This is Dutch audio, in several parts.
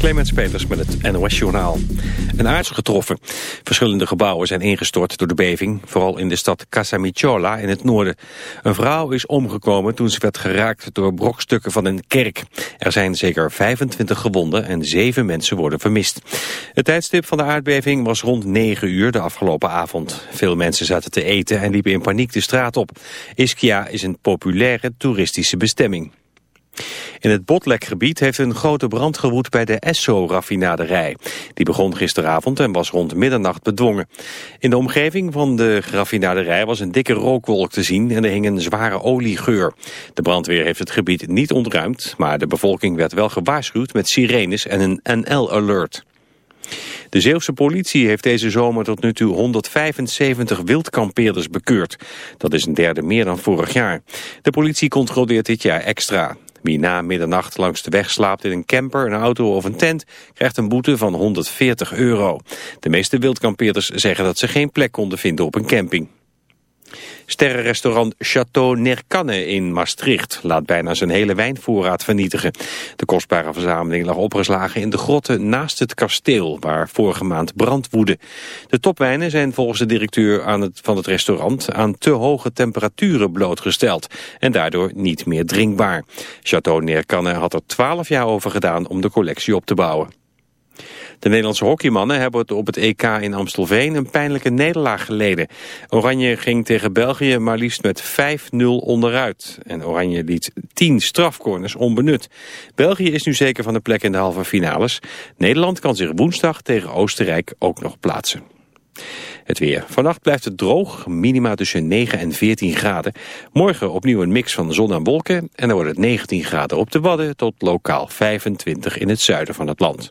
Clemens Peters met het NOS Journaal. Een aards getroffen. Verschillende gebouwen zijn ingestort door de beving, vooral in de stad Casamicciola in het noorden. Een vrouw is omgekomen toen ze werd geraakt door brokstukken van een kerk. Er zijn zeker 25 gewonden en 7 mensen worden vermist. Het tijdstip van de aardbeving was rond 9 uur de afgelopen avond. Veel mensen zaten te eten en liepen in paniek de straat op. Ischia is een populaire toeristische bestemming. In het Botlekgebied heeft een grote brand gewoed bij de Esso-raffinaderij. Die begon gisteravond en was rond middernacht bedwongen. In de omgeving van de raffinaderij was een dikke rookwolk te zien en er hing een zware oliegeur. De brandweer heeft het gebied niet ontruimd, maar de bevolking werd wel gewaarschuwd met sirenes en een NL-alert. De Zeeuwse politie heeft deze zomer tot nu toe 175 wildkampeerders bekeurd. Dat is een derde meer dan vorig jaar. De politie controleert dit jaar extra. Wie na middernacht langs de weg slaapt in een camper, een auto of een tent... krijgt een boete van 140 euro. De meeste wildkampeerders zeggen dat ze geen plek konden vinden op een camping. Sterrenrestaurant Chateau Nercanne in Maastricht laat bijna zijn hele wijnvoorraad vernietigen. De kostbare verzameling lag opgeslagen in de grotten naast het kasteel, waar vorige maand brand woedde. De topwijnen zijn volgens de directeur aan het, van het restaurant aan te hoge temperaturen blootgesteld en daardoor niet meer drinkbaar. Chateau Nercanne had er twaalf jaar over gedaan om de collectie op te bouwen. De Nederlandse hockeymannen hebben op het EK in Amstelveen een pijnlijke nederlaag geleden. Oranje ging tegen België maar liefst met 5-0 onderuit. En Oranje liet 10 strafcorners onbenut. België is nu zeker van de plek in de halve finales. Nederland kan zich woensdag tegen Oostenrijk ook nog plaatsen. Het weer. Vannacht blijft het droog, minima tussen 9 en 14 graden. Morgen opnieuw een mix van zon en wolken en dan wordt het 19 graden op de Wadden tot lokaal 25 in het zuiden van het land.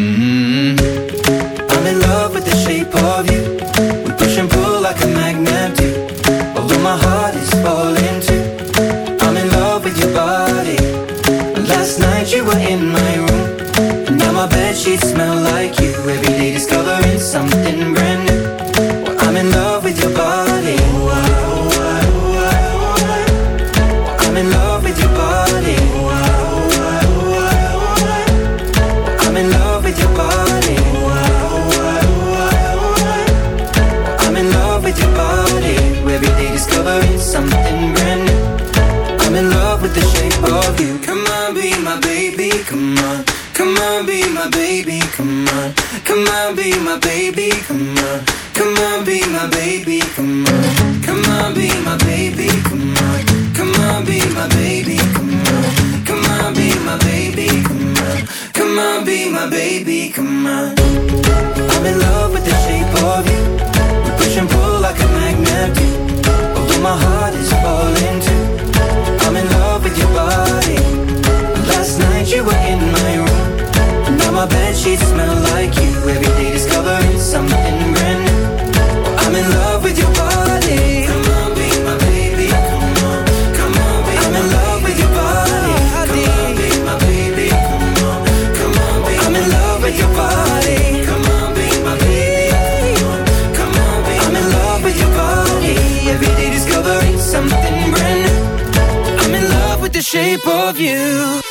of you.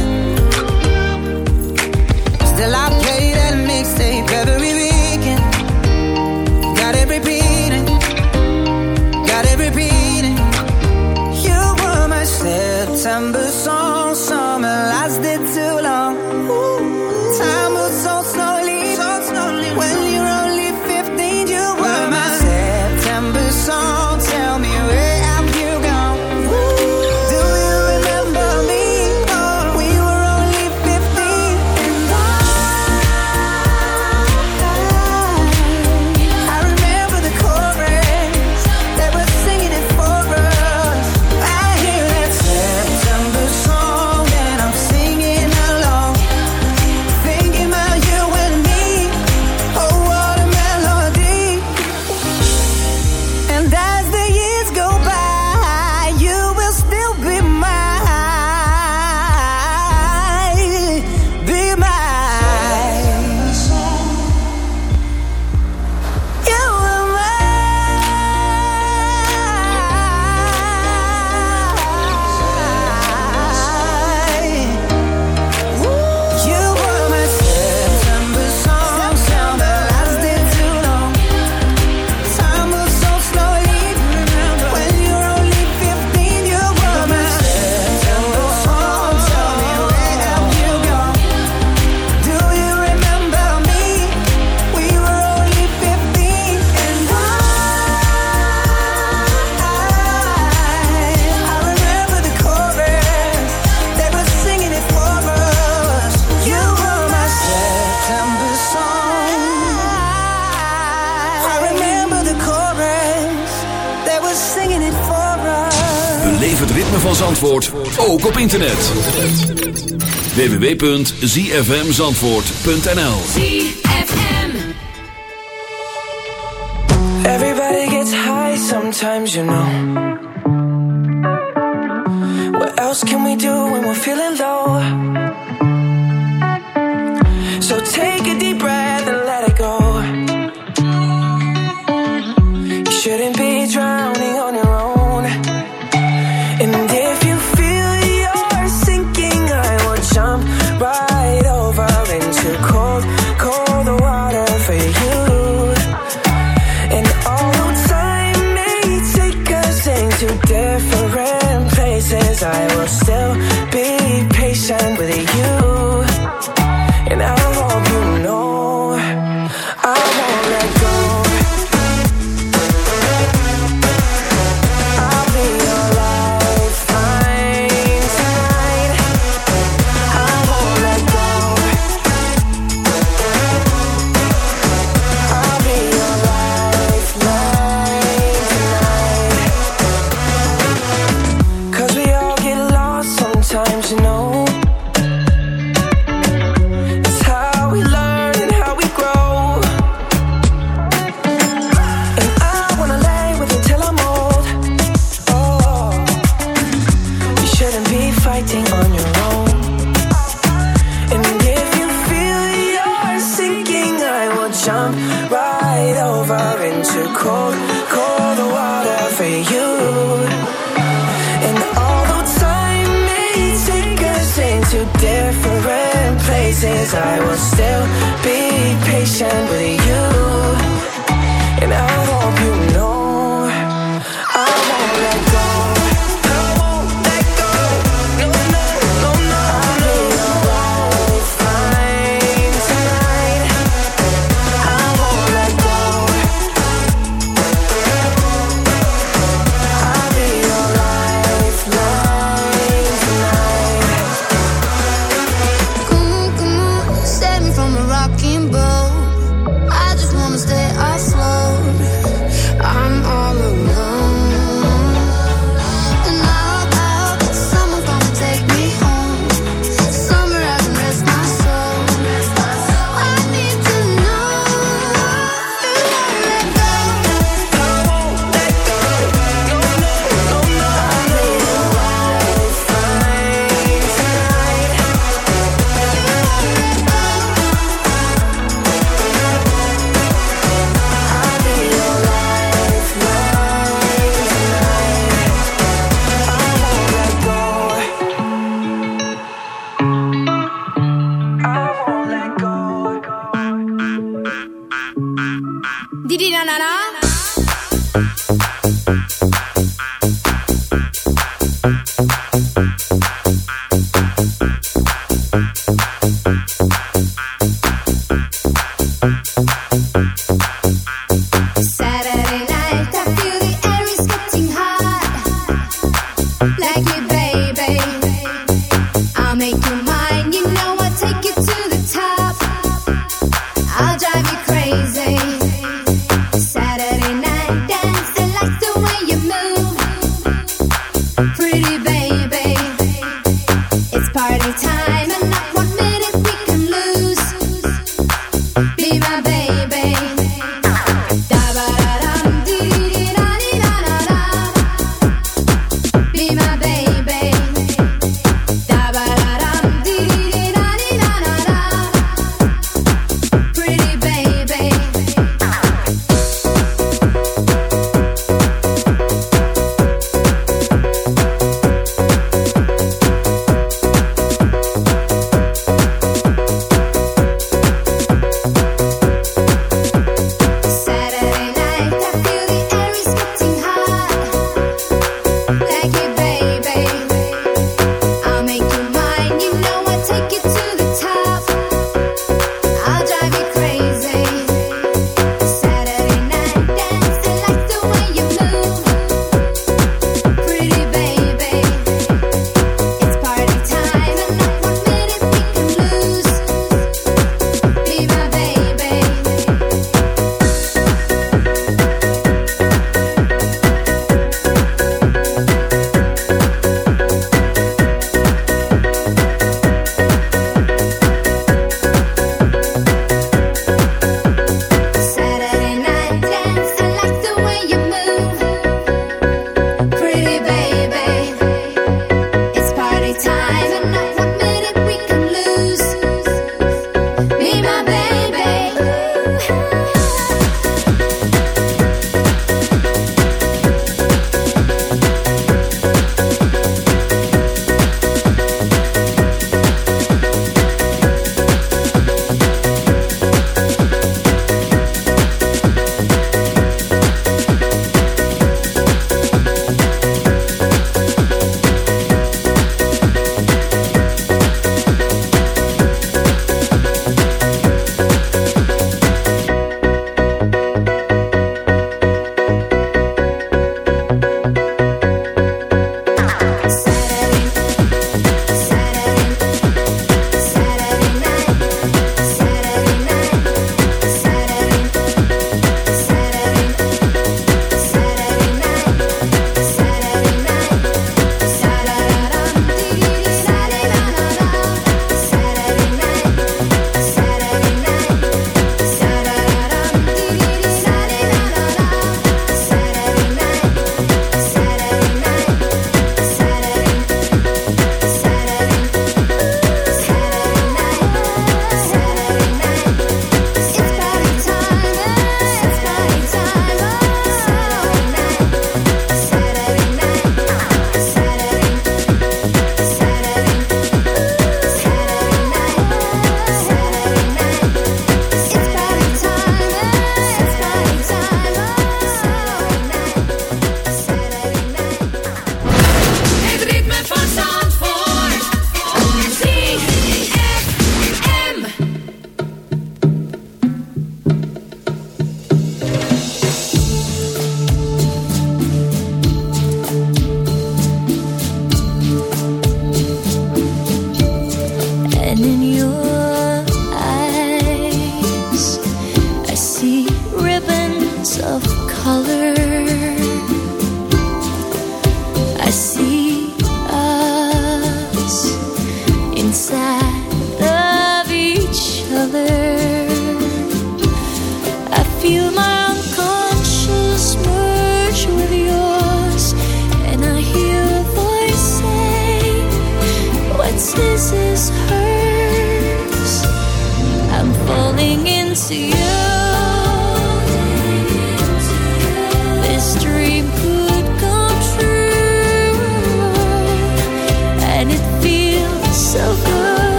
ook op internet. www.zfmzandvoort.nl Everybody gets high sometimes, you know What else can we do when we're feeling low? let go.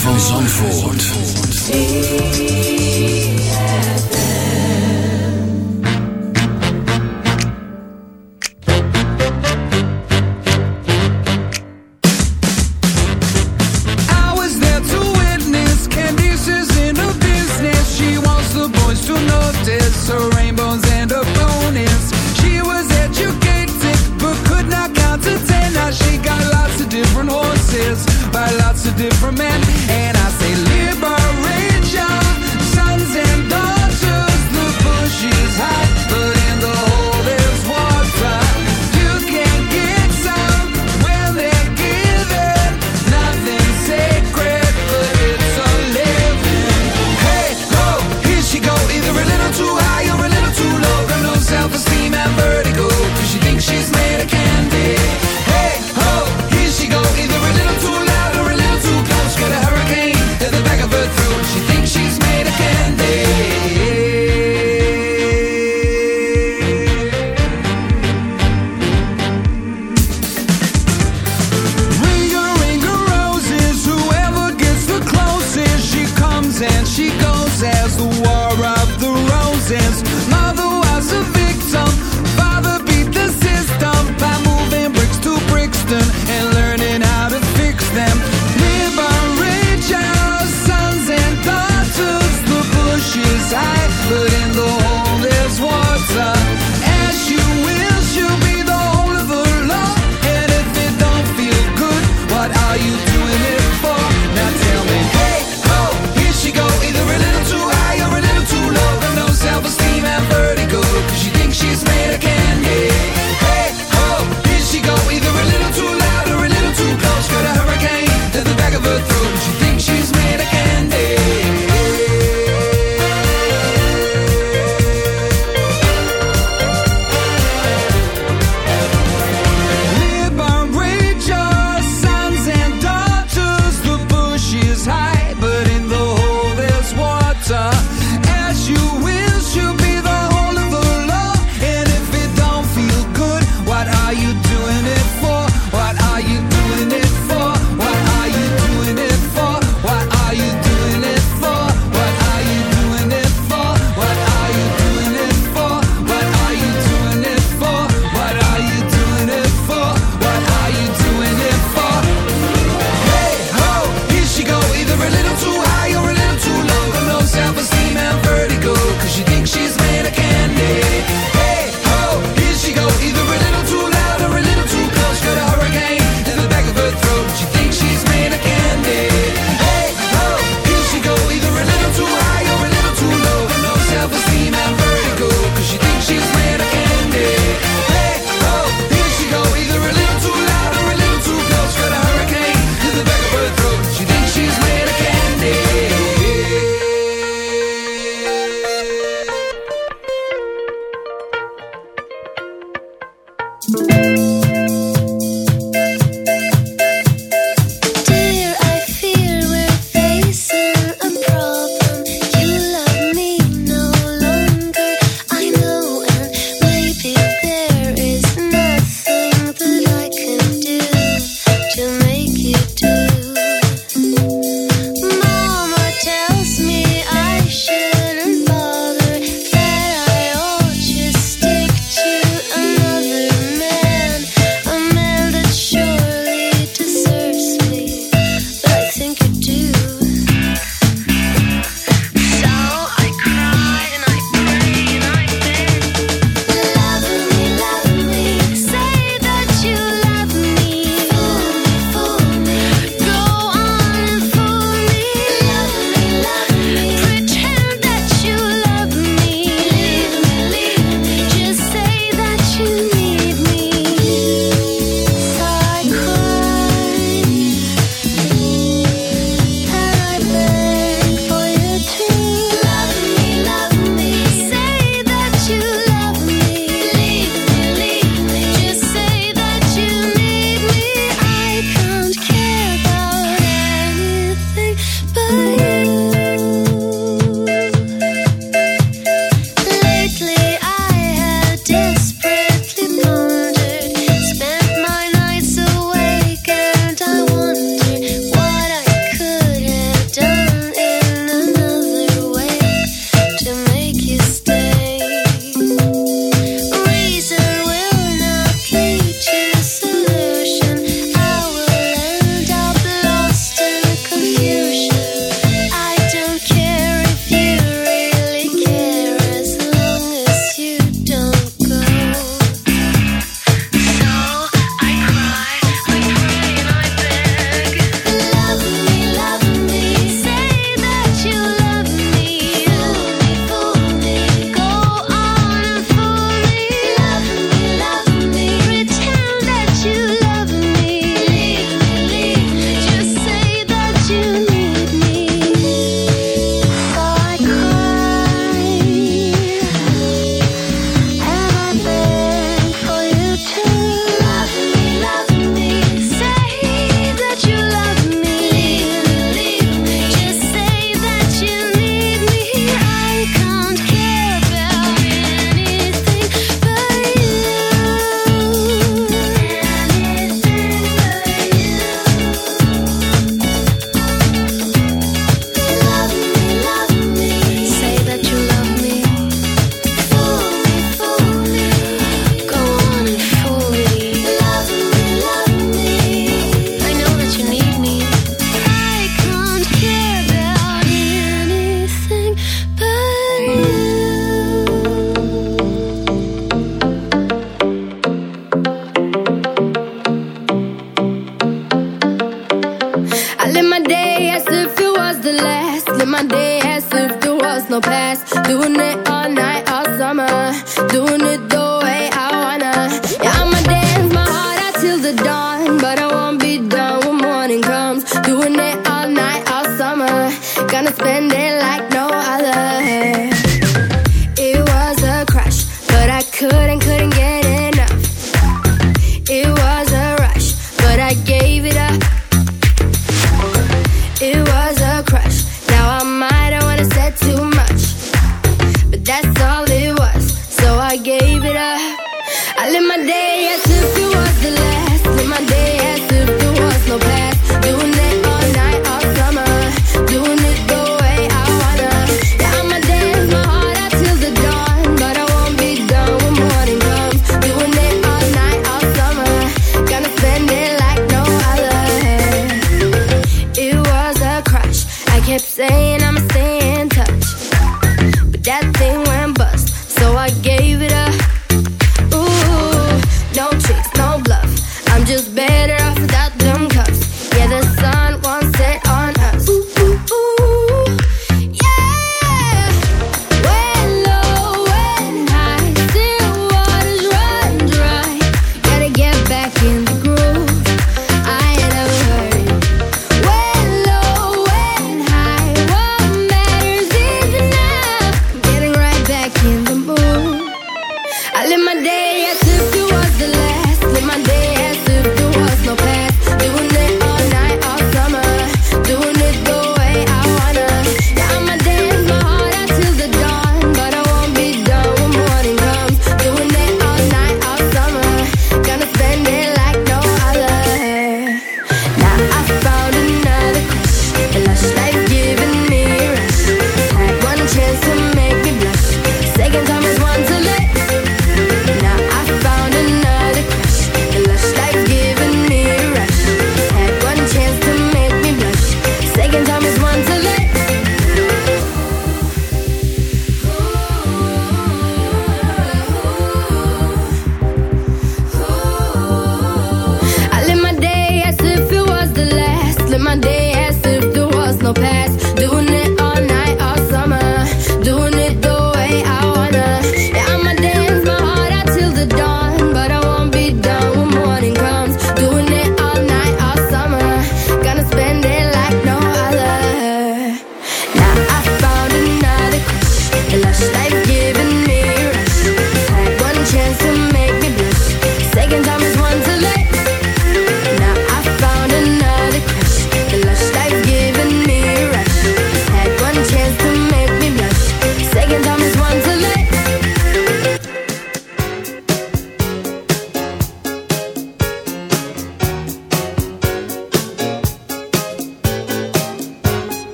von Zandvoort.